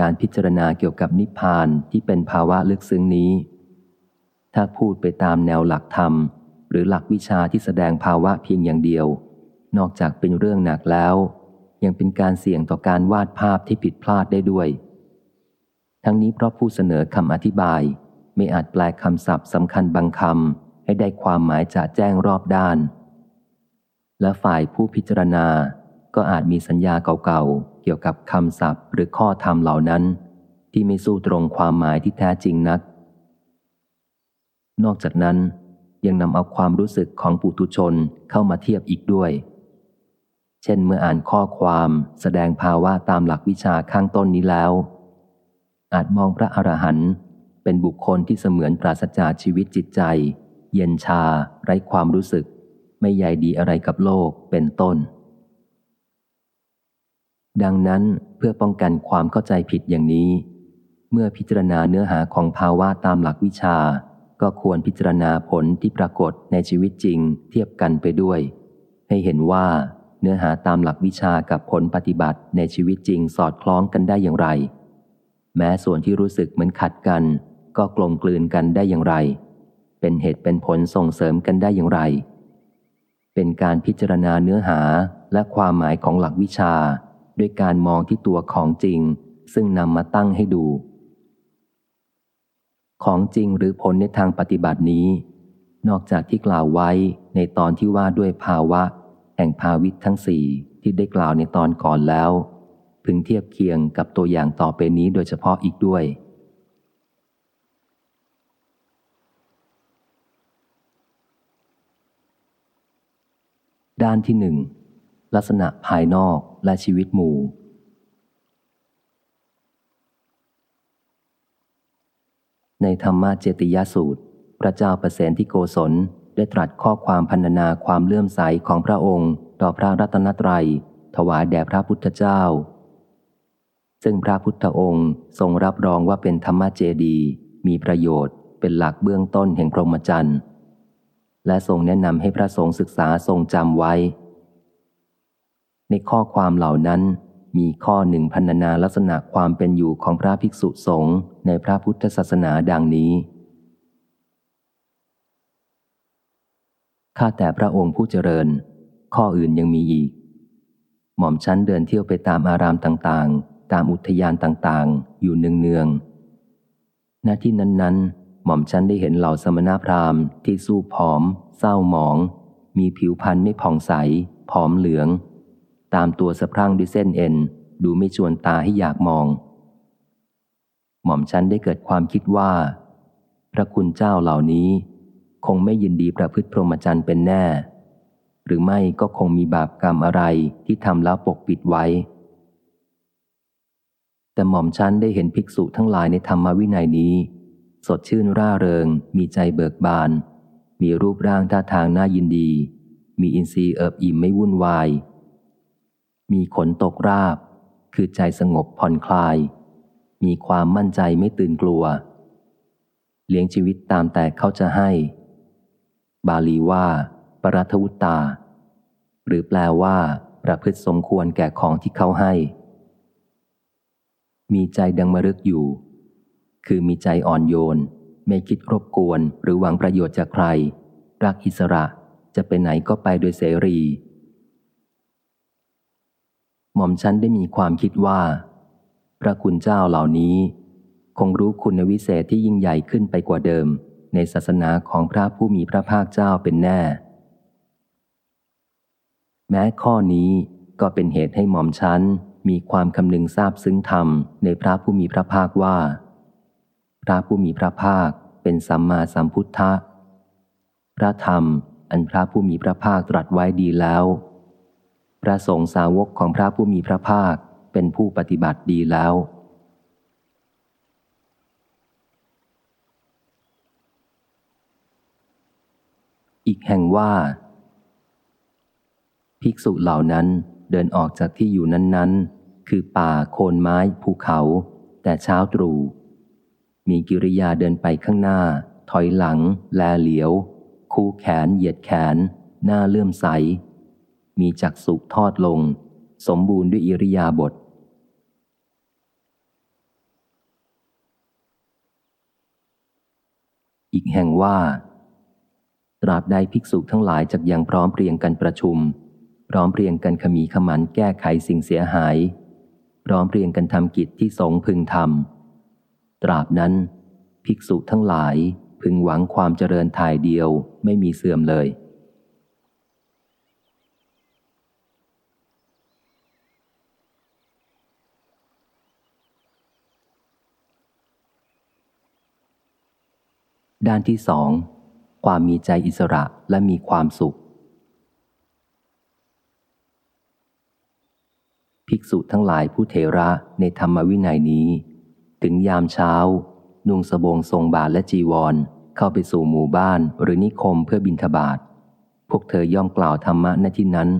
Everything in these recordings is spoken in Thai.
การพิจารณาเกี่ยวกับนิพพานที่เป็นภาวะลึกซึ้งนี้ ถ้าพูดไปตามแนวหลักธรรม หรือหลักวิชาที่แสดงภาวะเพียงอย่างเดียว นอกจากเป็นเรื่องหนักแล้ว ยังเป็นการเสี่ยงต่อการวาดภาพที่ผิดพลาดได้ด้วย ทั้งนี้เพราะผู้เสนอคำอธิบาย ไม่อาจแปลคำศัพท์สำคัญบางคำให้ได้ความหมายจะแจ้งรอบด้าน และฝ่ายผู้พิจารณาก็อาจมีสัญญาเก่าๆ กี่ยวกับคำศัพท์ หรือข้อธรรมเหล่านั้น ที่ไม่สู้ตรงความหมายที่แท้จริงนัก นอกจากนั้นยังนำเอาความรู้สึกของปุถุชนเข้ามาเทียบอีกด้วย เช่นเมื่ออ่านข้อความแสดงภาวะตามหลักวิชาข้างต้นนี้แล้ว อาจมองพระอรหันต์เป็นบุคคลที่เสมือนปราศจากชีวิตจิตใจ เย็นชา ไร้ความรู้สึก ไม่ใยดีอะไรกับโลกเป็นต้น ดังนั้นเพื่อป้องกันความเข้าใจผิดอย่างนี้ เมื่อพิจารณาเนื้อหาของภาวะตามหลักวิชา ก็ควรพิจารณาผลที่ปรากฏในชีวิตจริง เทียบกันไปด้วย ให้เห็นว่าเนื้อหาตามหลักวิชากับผลปฏิบัติในชีวิตจริงสอดคล้องกันได้อย่างไร แม้ส่วนที่รู้สึกเหมือนขัดกัน ก็กลมกลืนกันได้อย่างไร เป็นเหตุเป็นผลส่งเสริมกันได้อย่างไร เป็นการพิจารณาเนื้อหาและความหมายของหลักวิชา ด้วยการมองที่ตัวของจริง ซึ่งนำมาตั้งให้ดู ของจริงหรือผลในทางปฏิบัตินี้ นอกจากที่กล่าวไว้ในตอนที่ว่าด้วยภาวะ แห่งภาวิตทั้งสี่ที่ได้กล่าวในตอนก่อนแล้ว พึงเทียบเคียงกับตัวอย่างต่อไปนี้โดยเฉพาะอีกด้วยด้านที่หนึ่ง ลักษณะภายนอกและชีวิตหมู่ ในธรรมะเจติยสูตร พระเจ้าประเสนที่โกศลได้ตรัสข้อความพันนาความเลื่อมใสของพระองค์ ต่อพระรัตนตรัย ถวายแด่พระพุทธเจ้า ซึ่งพระพุทธองค์ทรงรับรองว่าเป็นธรรมเจดี มีประโยชน์เป็นหลักเบื้องต้นแห่งพรหมจรรย์และทรงแนะนำให้พระสงฆ์ศึกษาทรงจำไว้ ในข้อความเหล่านั้นมีข้อหนึ่งพันนาลักษณะความเป็นอยู่ของพระภิกษุสงฆ์ในพระพุทธศาสนาดังนี้ ข้าแต่พระองค์ผู้เจริญ ข้ออื่นยังมีอีก หม่อมชั้นเดินเที่ยวไปตามอารามต่างๆ ตามอุทยานต่างๆ อยู่เนืองๆ ณ ที่นั้นๆ หม่อมชั้นได้เห็นเหล่าสมณพราหมณ์ที่สู้ผอม เศร้าหมอง มีผิวพรรณไม่ผ่องใส ผอมเหลือง ตามตัวสะพรั่งด้วยเส้นเอ็น ดูไม่ชวนตาให้อยากมอง หม่อมฉันได้เกิดความคิดว่า พระคุณเจ้าเหล่านี้ คงไม่ยินดีประพฤติพรหมจรรย์เป็นแน่ หรือไม่ก็คงมีบาปกรรมอะไรที่ทำแล้วปกปิดไว้ แต่หม่อมฉันได้เห็นภิกษุทั้งหลายในธรรมวินัยนี้ สดชื่นร่าเริง มีใจเบิกบาน มีรูปร่างท่าทางน่ายินดี มีอินทรีย์เอิบอิ่มไม่วุ่นวาย มีขนตกราบ คือใจสงบผ่อนคลาย มีความมั่นใจไม่ตื่นกลัว เลี้ยงชีวิตตามแต่เขาจะให้ บาลีว่า ปรัทวุตตา หรือแปลว่า ประพฤติสมควรแก่ของที่เขาให้ มีใจดังมรึกอยู่ คือมีใจอ่อนโยน ไม่คิดรบกวนหรือหวังประโยชน์จากใคร รักอิสระจะไปไหนก็ไปโดยเสรี หม่อมฉันได้มีความคิดว่า พระคุณเจ้าเหล่านี้ คงรู้คุณวิเศษที่ยิ่งใหญ่ขึ้นไปกว่าเดิม ในศาสนาของพระผู้มีพระภาคเจ้าเป็นแน่ แม้ข้อนี้ก็เป็นเหตุให้หม่อมฉันมีความคำนึงทราบซึ้งธรรมในพระผู้มีพระภาคว่า พระผู้มีพระภาคเป็นสัมมาสัมพุทธะ พระธรรมอันพระผู้มีพระภาคตรัสไว้ดีแล้ว พระสงฆ์สาวกของพระผู้มีพระภาคเป็นผู้ปฏิบัติดีแล้ว อีกแห่งว่า ภิกษุเหล่านั้นเดินออกจากที่อยู่นั้น ๆ คือป่าโคนไม้ภูเขา แต่เช้าตรู่มีกิริยาเดินไปข้างหน้า ถอยหลัง แลเหลียว คู่แขนเหยียดแขน หน้าเลื่อมใส มีจักสุทอดลง สมบูรณ์ด้วยอิริยาบถอีกแห่งว่า ตราบใดภิกษุทั้งหลายจักยังพร้อมเพรียงกันประชุม พร้อมเพรียงกันขมีขมันแก้ไขสิ่งเสียหาย พร้อมเพรียงกันทำกิจที่สงพึงทำตราบนั้น ภิกษุทั้งหลายพึงหวังความเจริญทายเดียวไม่มีเสื่อมเลย ด้านที่สอง ความมีใจอิสระและมีความสุข ภิกษุทั้งหลายผู้เทระในธรรมวินัยนี้ ถึงยามเช้า นุ่งสบงทรงบาทและจีวร เข้าไปสู่หมู่บ้านหรือนิคมเพื่อบินทบาทพวกเธอย่อมกล่าวธรรมะณที่นั้น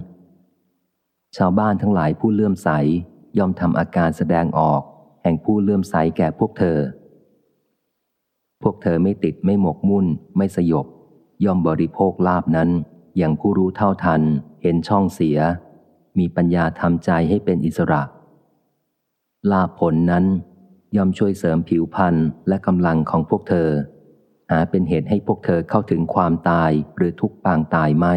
ชาวบ้านทั้งหลายผู้เลื่อมใสย่อมทำอาการแสดงออก แห่งผู้เลื่อมใสแก่พวกเธอ พวกเธอไม่ติดไม่หมกมุ่น ไม่สยบ ย่อมบริโภคลาบนั้น อย่างผู้รู้เท่าทัน เห็นช่องเสีย มีปัญญาทำใจให้เป็นอิสระ ลาผลนั้น ย่อมช่วยเสริมผิวพรรณและกำลังของพวกเธอ หาเป็นเหตุให้พวกเธอเข้าถึงความตายหรือทุกปางตายไม่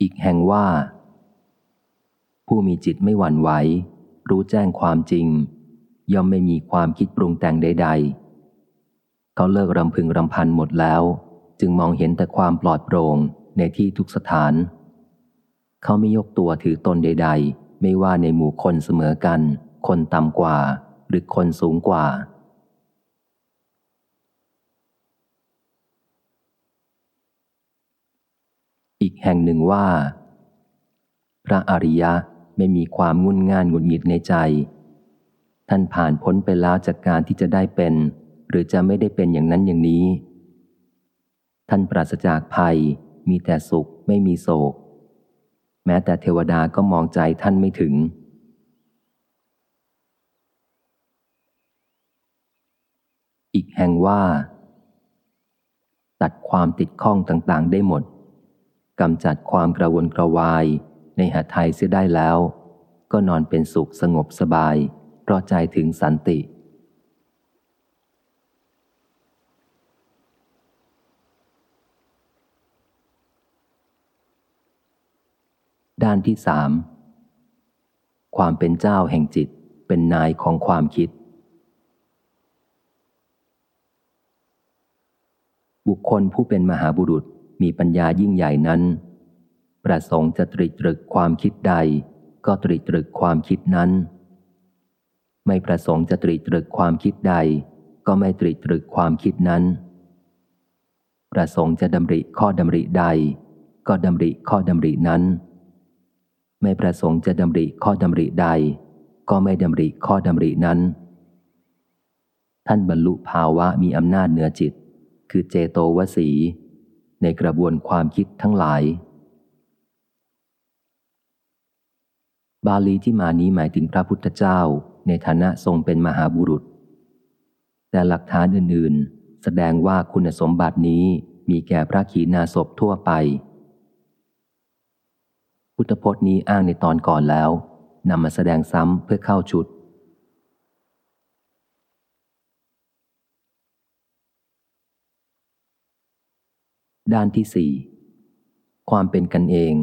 อีกแห่งว่า ผู้มีจิตไม่หวั่นไหว รู้แจ้งความจริง ย่อมไม่มีความคิดปรุงแต่งใด ๆ เขาเลิกรำพึงรำพันหมดแล้ว จึงมองเห็นแต่ความปลอดโปร่งในที่ทุกสถาน เขาไม่ยกตัวถือตนใด ๆ ไม่ว่าในหมู่คนเสมอกัน คนต่ำกว่า หรือคนสูงกว่าอีกแห่งหนึ่งว่า พระอริยะ ไม่มีความงุนง่านหงุดหงิดในใจ ท่านผ่านพ้นไปแล้วจากการที่จะได้เป็น หรือจะไม่ได้เป็นอย่างนั้นอย่างนี้ ท่านปราศจากภัย มีแต่สุขไม่มีโศก แม้แต่เทวดาก็มองใจท่านไม่ถึง อีกแห่งว่า ตัดความติดข้องต่างๆได้หมดกำจัดความกระวนกระวาย ในหาไทยเสียได้แล้ว ก็นอนเป็นสุขสงบสบาย เพราะใจถึงสันติ ด้านที่สามความเป็นเจ้าแห่งจิตเป็นนายของความคิด บุคคลผู้เป็นมหาบุรุษมีปัญญายิ่งใหญ่นั้น ประสงค์จะตรีตรึกความคิดใด ก็ตรีตรึกความคิดนั้น ไม่ประสงค์จะตรีตรึกความคิดใด ก็ไม่ตรีตรึกความคิดนั้น ประสงค์จะดำริข้อดำริใด ก็ดำริข้อดำรินั้น ไม่ประสงค์จะดำริข้อดำริใด ก็ไม่ดำริข้อดำรินั้น ท่านบรรลุภาวะมีอำนาจเหนือจิต คือเจโตวสีในกระบวนความคิดทั้งหลาย บาลีที่มานี้หมายถึงพระพุทธเจ้าในฐานะทรงเป็นมหาบุรุษ แต่หลักฐานอื่น ๆ แสดงว่าคุณสมบัตินี้มีแก่พระขีณาสพทั่วไป พุทธพจน์นี้อ้างในตอนก่อนแล้วนำมาแสดงซ้ำเพื่อเข้าชุด ด้านที่สี่ความเป็นกันเอง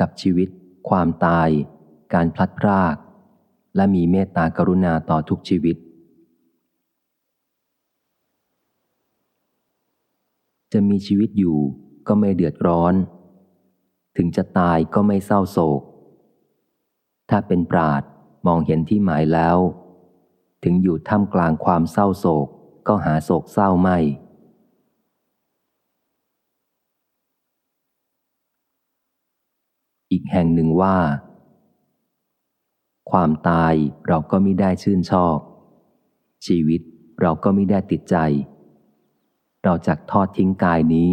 กับชีวิต ความตาย การพลัดพราก และมีเมตตากรุณาต่อทุกชีวิต จะมีชีวิตอยู่ก็ไม่เดือดร้อน ถึงจะตายก็ไม่เศร้าโศก ถ้าเป็นปราดมองเห็นที่หมายแล้ว ถึงอยู่ท่ามกลางความเศร้าโศกก็หาโศกเศร้าไม่อีกแห่งหนึ่งว่า ความตายเราก็ไม่ได้ชื่นชอบ ชีวิตเราก็ไม่ได้ติดใจ เราจักทอดทิ้งกายนี้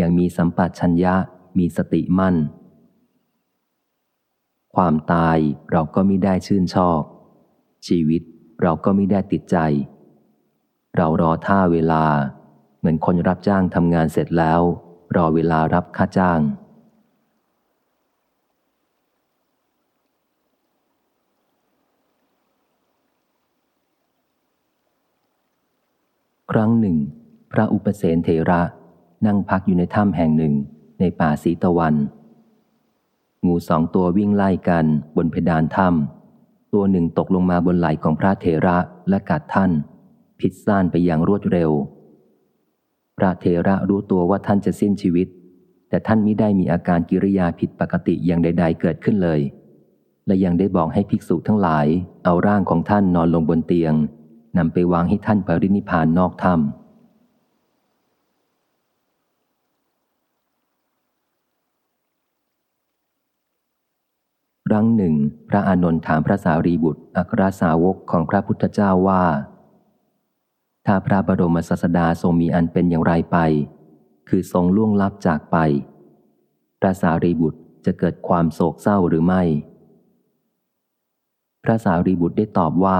ยังมีสัมปัชัญญะมีสติมั่น ความตายเราก็ไม่ได้ชื่นชอบ ชีวิตเราก็ไม่ได้ติดใจ เรารอท่าเวลา เหมือนคนรับจ้างทำงานเสร็จแล้ว รอเวลารับค่าจ้าง ครั้งหนึ่ง พระอุปเสนเถระ นั่งพักอยู่ในถ้ำแห่งหนึ่งในป่าสีตะวัน งูสองตัววิ่งไล่กันบนเพดานถ้ำตัวหนึ่งตกลงมาบนไหล่ของพระเถระและกัดท่าน พิษซ่านไปอย่างรวดเร็ว พระเถระรู้ตัวว่าท่านจะสิ้นชีวิต แต่ท่านมิได้มีอาการกิริยาผิดปกติอย่างใด ๆ เกิดขึ้นเลย และยังได้บอกให้ภิกษุทั้งหลาย เอาร่างของท่านนอนลงบนเตียง นำไปวางให้ท่านปรินิพานนอกถ้ำครั้งหนึ่ง พระอานนท์ถามพระสารีบุตร อัครสาวกของพระพุทธเจ้าว่า ถ้าพระบรมศาสดาทรงมีอันเป็นอย่างไรไป คือทรงล่วงลับจากไป พระสารีบุตรจะเกิดความโศกเศร้าหรือไม่ พระสารีบุตรได้ตอบว่า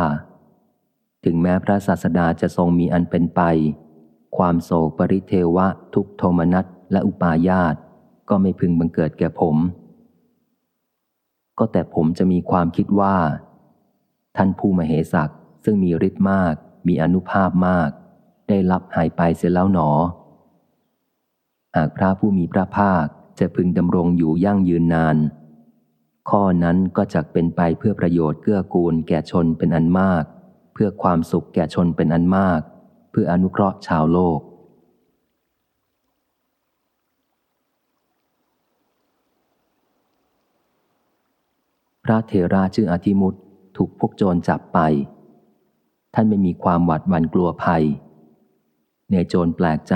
ถึงแม้พระศาสดาจะทรงมีอันเป็นไป ความโศกปริเทวะ ทุกโทมนัสและอุปาญาตก็ไม่พึงบังเกิดแก่ผม ก็แต่ผมจะมีความคิดว่า ท่านผู้มเหสักซึ่งมีฤทธิ์มาก มีอนุภาพมาก ได้รับหายไปเสียแล้วหนอ หากพระผู้มีพระภาคจะพึงดำรงอยู่ยั่งยืนนาน ข้อนั้นก็จะเป็นไปเพื่อประโยชน์เกื้อกูลแก่ชนเป็นอันมาก เพื่อความสุขแก่ชนเป็นอันมาก เพื่ออนุเคราะห์ชาวโลก พระเทราชื่ออธิมุตถูกพวกโจรจับไป ท่านไม่มีความหวาดหวั่นกลัวภัยเนโจรแปลกใจ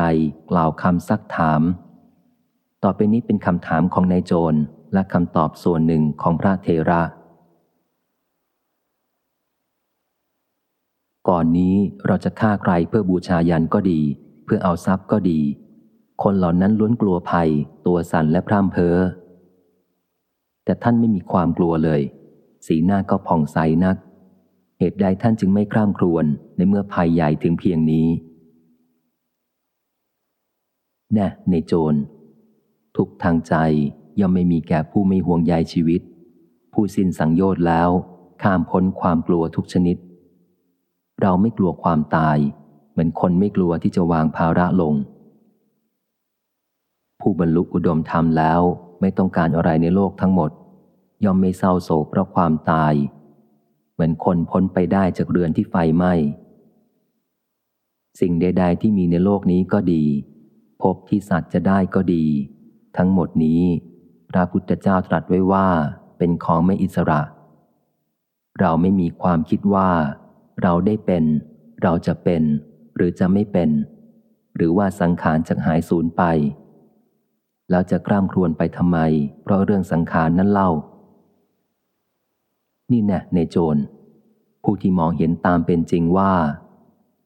กล่าวคำซักถาม ต่อไปนี้เป็นคำถามของนายโจรและคำตอบส่วนหนึ่งของพระเทระ ก่อนนี้เราจะฆ่าใครเพื่อบูชายันก็ดี เพื่อเอาทรัพย์ก็ดี คนเหล่านั้นล้วนกลัวภัย ตัวสั่นและพร่ำเพ้อ แต่ท่านไม่มีความกลัวเลย สีหน้าก็ผ่องใสนัก เหตุใดท่านจึงไม่คร่ำครวญในเมื่อภัยใหญ่ถึงเพียงนี้แน่ในโจร ทุกทางใจย่อมไม่มีแก่ผู้ไม่ห่วงใยชีวิต ผู้สิ้นสังโยชน์แล้ว ข้ามพ้นความกลัวทุกชนิด เราไม่กลัวความตาย เหมือนคนไม่กลัวที่จะวางภาระลง ผู้บรรลุอุดมธรรมแล้วไม่ต้องการอะไรในโลกทั้งหมด ย่อมไม่เศร้าโศกเพราะความตาย เหมือนคนพ้นไปได้จากเรือนที่ไฟไหม้สิ่งใดๆที่มีในโลกนี้ก็ดี พบที่สัตว์จะได้ก็ดี ทั้งหมดนี้พระพุทธเจ้าตรัสไว้ว่าเป็นของไม่อิสระ เราไม่มีความคิดว่า เราได้เป็น เราจะเป็น หรือจะไม่เป็น หรือว่าสังขารจะหายสูญไป แล้วจะกล้ามครวนไปทำไม เพราะเรื่องสังขารนั้นเล่า นี่แน่ในโจร ผู้ที่มองเห็นตามเป็นจริงว่า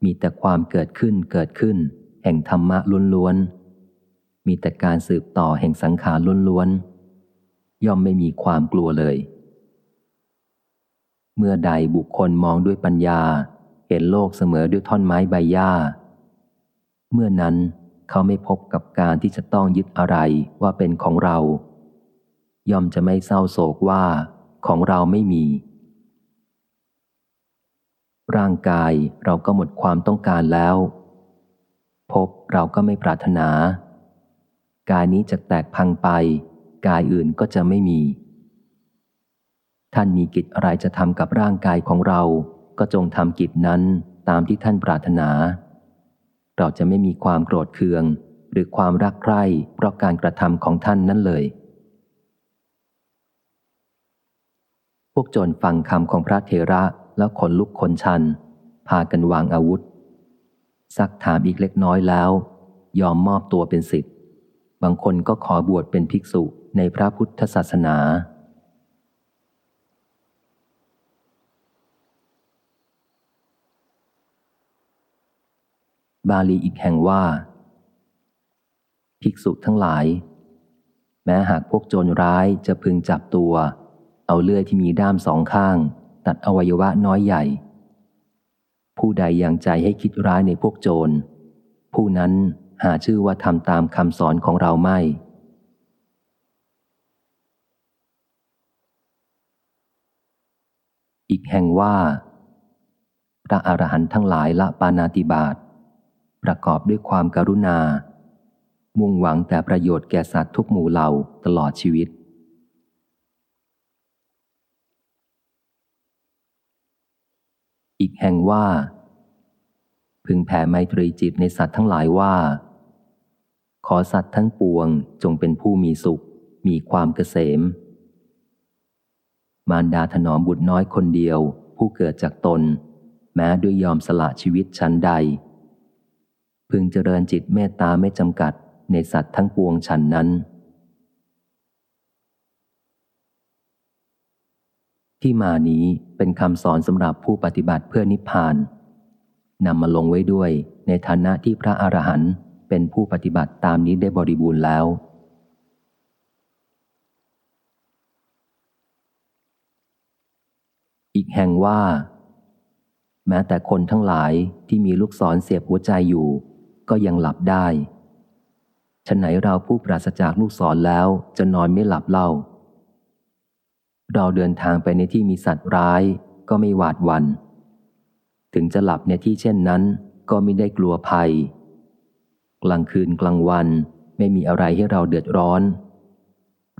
มีแต่ความเกิดขึ้นเกิดขึ้น แห่งธรรมะล้วนๆมีแต่การสืบต่อแห่งสังขารล้วนๆย่อมไม่มีความกลัวเลย เมื่อใดบุคคลมองด้วยปัญญา เห็นโลกเสมอด้วยท่อนไม้ใบหญ้า เมื่อนั้นเขาไม่พบกับการที่จะต้องยึดอะไรว่าเป็นของเรา ย่อมจะไม่เศร้าโศกว่าของเราไม่มี ร่างกายเราก็หมดความต้องการแล้ว พบเราก็ไม่ปรารถนา กายนี้จะแตกพังไป กายอื่นก็จะไม่มี ท่านมีกิจอะไรจะทำกับร่างกายของเรา ก็จงทำกิจนั้นตามที่ท่านปรารถนา เราจะไม่มีความโกรธเคือง หรือความรักใคร่เพราะการกระทำของท่านนั่นเลย พวกโจรฟังคำของพระเทระแล้วขนลุกขนชัน พากันวางอาวุธ ซักถามอีกเล็กน้อยแล้ว ยอมมอบตัวเป็นสิทธิ์ บางคนก็ขอบวชเป็นภิกษุในพระพุทธศาสนา บาลีอีกแห่งว่า ภิกษุทั้งหลาย แม้หากพวกโจรร้ายจะพึงจับตัว เอาเลื่อยที่มีด้ามสองข้าง ตัดอวัยวะน้อยใหญ่ ผู้ใดยังใจให้คิดร้ายในพวกโจร ผู้นั้นหาชื่อว่าทำตามคำสอนของเราไม่อีกแห่งว่า พระอรหันต์ทั้งหลายละปานาติบาต ประกอบด้วยความการุณา มุ่งหวังแต่ประโยชน์แก่สัตว์ทุกหมู่เหล่าตลอดชีวิต อีกแห่งว่า พึงแผ่ไมตรีจิตในสัตว์ทั้งหลายว่า ขอสัตว์ทั้งปวงจงเป็นผู้มีสุข มีความเกษม มารดาถนอมบุตรน้อยคนเดียวผู้เกิดจากตน แม้ด้วยยอมสละชีวิตชั้นใด พึงเจริญจิตเมตตาไม่จำกัดในสัตว์ทั้งปวงฉันนั้น ที่มานี้เป็นคำสอนสำหรับผู้ปฏิบัติเพื่อนิพพานนำมาลงไว้ด้วยในฐานะที่พระอรหันต์เป็นผู้ปฏิบัติตามนี้ได้บริบูรณ์แล้ว อีกแห่งว่า แม้แต่คนทั้งหลายที่มีลูกศรเสียบหัวใจอยู่ ก็ยังหลับได้ฉะไหนเราผู้ปราศจากลูกศรแล้วจะนอนไม่หลับเล่า เราเดินทางไปในที่มีสัตว์ร้ายก็ไม่หวาดวัน ถึงจะหลับในที่เช่นนั้น ก็ไม่ได้กลัวภัย กลางคืนกลางวันไม่มีอะไรให้เราเดือดร้อน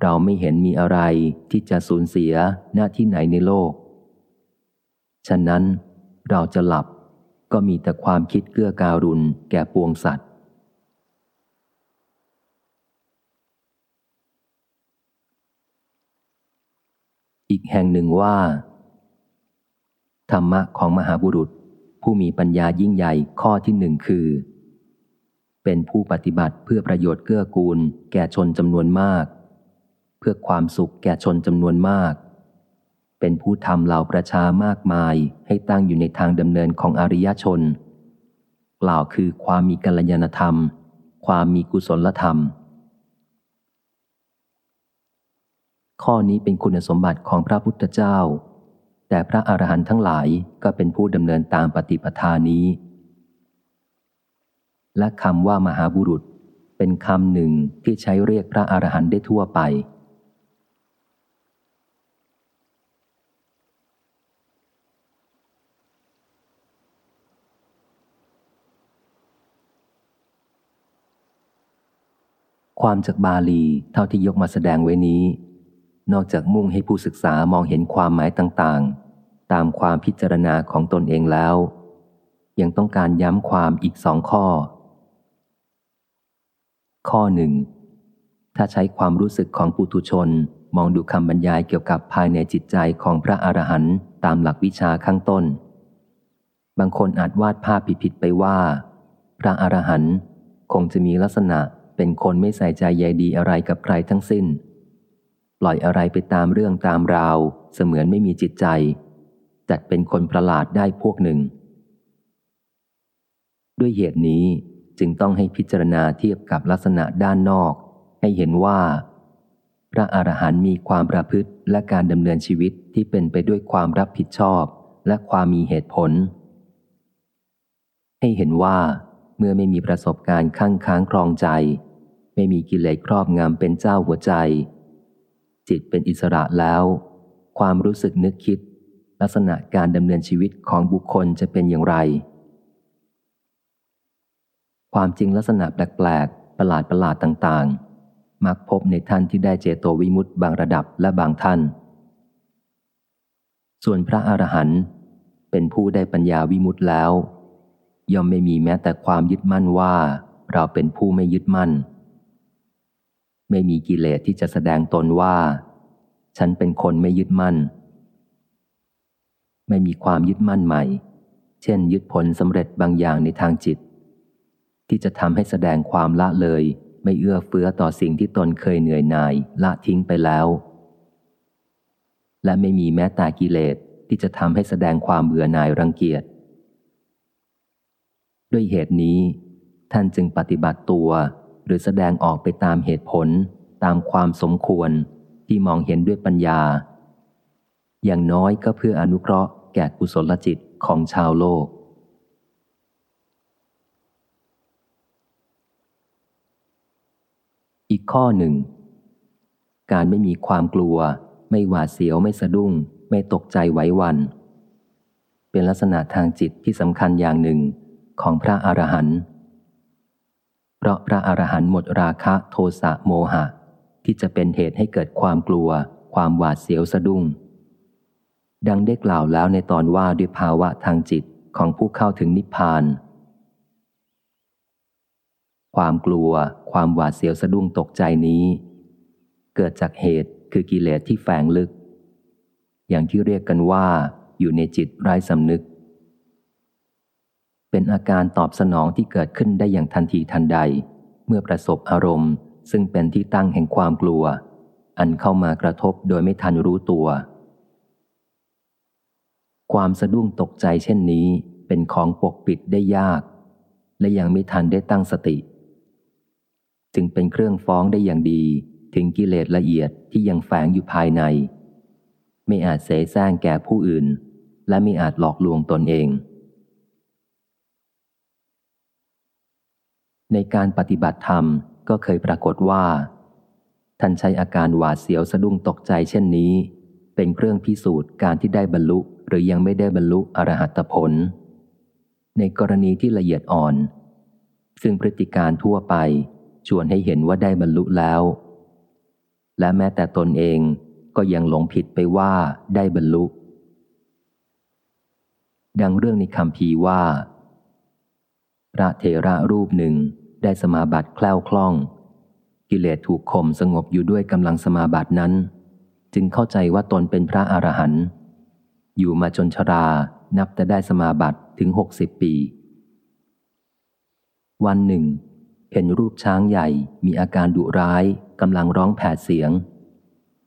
เราไม่เห็นมีอะไรที่จะสูญเสียหน้าที่ไหนในโลก ฉะนั้นเราจะหลับ ก็มีแต่ความคิดเกื้อการุณแก่ปวงสัตว์ อีกแห่งหนึ่งว่า ธรรมะของมหาบุรุษผู้มีปัญญายิ่งใหญ่ข้อที่หนึ่งคือ เป็นผู้ปฏิบัติเพื่อประโยชน์เกื้อกูล แก่ชนจำนวนมาก เพื่อความสุขแก่ชนจำนวนมาก เป็นผู้ทำเหล่าประชามากมายให้ตั้งอยู่ในทางดำเนินของอริยชน กล่าวคือความมีกัลยาณธรรม ความมีกุศลธรรม ข้อนี้เป็นคุณสมบัติของพระพุทธเจ้า แต่พระอรหันต์ทั้งหลายก็เป็นผู้ดำเนินตามปฏิปทานี้ และคำว่ามหาบุรุษเป็นคำหนึ่งที่ใช้เรียกพระอรหันต์ได้ทั่วไป ความจากบาลีเท่าที่ยกมาแสดงไว้นี้ นอกจากมุ่งให้ผู้ศึกษามองเห็นความหมายต่างๆ ตามความพิจารณาของตนเองแล้ว ยังต้องการย้ำความอีกสองข้อ ข้อหนึ่งถ้าใช้ความรู้สึกของปุถุชน มองดูคำบรรยายเกี่ยวกับภายในจิตใจของพระอรหันต์ตามหลักวิชาข้างต้น บางคนอาจวาดภาพผิดๆไปว่า พระอรหันต์คงจะมีลักษณะ เป็นคนไม่ใส่ใจใยดีอะไรกับใครทั้งสิ้น ปล่อยอะไรไปตามเรื่องตามราว เสมือนไม่มีจิตใจ จัดเป็นคนประหลาดได้พวกหนึ่ง ด้วยเหตุนี้จึงต้องให้พิจารณาเทียบกับลักษณะด้านนอก ให้เห็นว่า พระอรหันต์มีความประพฤติและการดำเนินชีวิตที่เป็นไปด้วยความรับผิดชอบและความมีเหตุผล ให้เห็นว่า เมื่อไม่มีประสบการณ์ข้างค้างครองใจ ไม่มีกิเลสครอบงำเป็นเจ้าหัวใจ จิตเป็นอิสระแล้ว ความรู้สึกนึกคิด ลักษณะการดำเนินชีวิตของบุคคลจะเป็นอย่างไร ความจริงลักษณะแปลกๆ ประหลาดประหลาดต่างๆ มักพบในท่านที่ได้เจโตวิมุตต์บางระดับและบางท่าน ส่วนพระอรหันต์เป็นผู้ได้ปัญญาวิมุตต์แล้ว ย่อมไม่มีแม้แต่ความยึดมั่นว่า เราเป็นผู้ไม่ยึดมั่น ไม่มีกิเลสที่จะแสดงตนว่า ฉันเป็นคนไม่ยึดมั่น ไม่มีความยึดมั่นใหม่ เช่น ยึดผลสำเร็จบางอย่างในทางจิต ที่จะทำให้แสดงความละเลย ไม่เอื้อเฟื้อต่อสิ่งที่ตนเคยเหนื่อยหน่ายละทิ้งไปแล้ว และไม่มีแม้แต่กิเลสที่จะทำให้แสดงความเบื่อหน่ายรังเกียจ ด้วยเหตุนี้ ท่านจึงปฏิบัติตัว หรือแสดงออกไปตามเหตุผล ตามความสมควรที่มองเห็นด้วยปัญญา อย่างน้อยก็เพื่ออนุเคราะห์แก่กุศลจิตของชาวโลก อีกข้อหนึ่ง การไม่มีความกลัว ไม่หวาดเสียวไม่สะดุ้ง ไม่ตกใจไหววัน เป็นลักษณะทางจิตที่สำคัญอย่างหนึ่ง ของพระอรหันต์เพราะพระอรหันต์หมดราคะโทสะโมหะ ที่จะเป็นเหตุให้เกิดความกลัว ความหวาดเสียวสะดุ้ง ดังได้กล่าวแล้วในตอนว่าด้วยภาวะทางจิตของผู้เข้าถึงนิพพาน ความกลัว ความหวาดเสียวสะดุ้งตกใจนี้ เกิดจากเหตุคือกิเลสที่แฝงลึก อย่างที่เรียกกันว่าอยู่ในจิตไร้สำนึก เป็นอาการตอบสนองที่เกิดขึ้นได้อย่างทันทีทันใด เมื่อประสบอารมณ์ ซึ่งเป็นที่ตั้งแห่งความกลัว อันเข้ามากระทบโดยไม่ทันรู้ตัว ความสะดุ้งตกใจเช่นนี้เป็นของปกปิดได้ยาก และยังไม่ทันได้ตั้งสติ จึงเป็นเครื่องฟ้องได้อย่างดีถึงกิเลสละเอียดที่ยังแฝงอยู่ภายใน ไม่อาจเสแสร้งแก่ผู้อื่น และไม่อาจหลอกลวงตนเอง ในการปฏิบัติธรรมก็เคยปรากฏว่า ท่านใช้อาการหวาดเสียวสะดุ้งตกใจเช่นนี้ เป็นเครื่องพิสูจน์การที่ได้บรรลุหรือยังไม่ได้บรรลุอรหัตผล ในกรณีที่ละเอียดอ่อน ซึ่งพฤติการทั่วไปชวนให้เห็นว่าได้บรรลุแล้ว และแม้แต่ตนเองก็ยังหลงผิดไปว่าได้บรรลุ ดังเรื่องในคำพีว่า พระเถระรูปหนึ่งได้สมาบัติแคล้วคล่อง กิเลสถูกข่มสงบอยู่ด้วยกำลังสมาบัตินั้น จึงเข้าใจว่าตนเป็นพระอรหันต์อยู่มาจนชรา นับแต่ได้สมาบัติถึงหกสิบปี วันหนึ่ง เห็นรูปช้างใหญ่มีอาการดุร้ายกำลังร้องแผดเสียง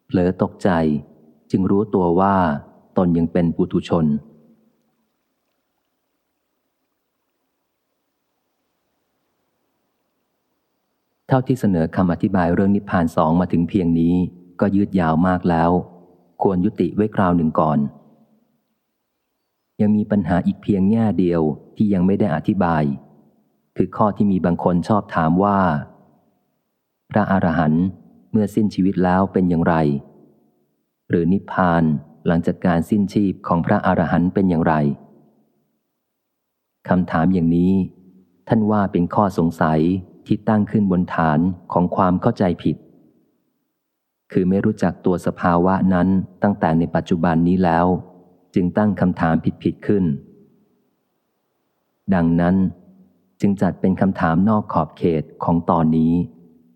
เผลอตกใจจึงรู้ตัวว่าตนยังเป็นปุถุชน เท่าที่เสนอคำอธิบายเรื่องนิพพานสองมาถึงเพียงนี้ ก็ยืดยาวมากแล้ว ควรยุติไว้คราวหนึ่งก่อน ยังมีปัญหาอีกเพียงแง่เดียวที่ยังไม่ได้อธิบาย คือข้อที่มีบางคนชอบถามว่า พระอรหันต์เมื่อสิ้นชีวิตแล้วเป็นอย่างไร หรือนิพพานหลังจากการสิ้นชีพของพระอรหันต์เป็นอย่างไรคำถามอย่างนี้ ท่านว่าเป็นข้อสงสัย ที่ตั้งขึ้นบนฐานของความเข้าใจผิด คือไม่รู้จักตัวสภาวะนั้นตั้งแต่ในปัจจุบันนี้แล้ว จึงตั้งคำถามผิดๆขึ้น ดังนั้นจึงจัดเป็นคำถามนอกขอบเขตของตอนนี้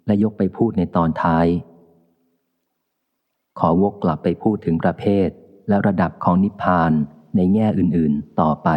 และยกไปพูดในตอนท้าย ขอวกกลับไปพูดถึงประเภทและระดับของนิพพานในแง่อื่นๆต่อไป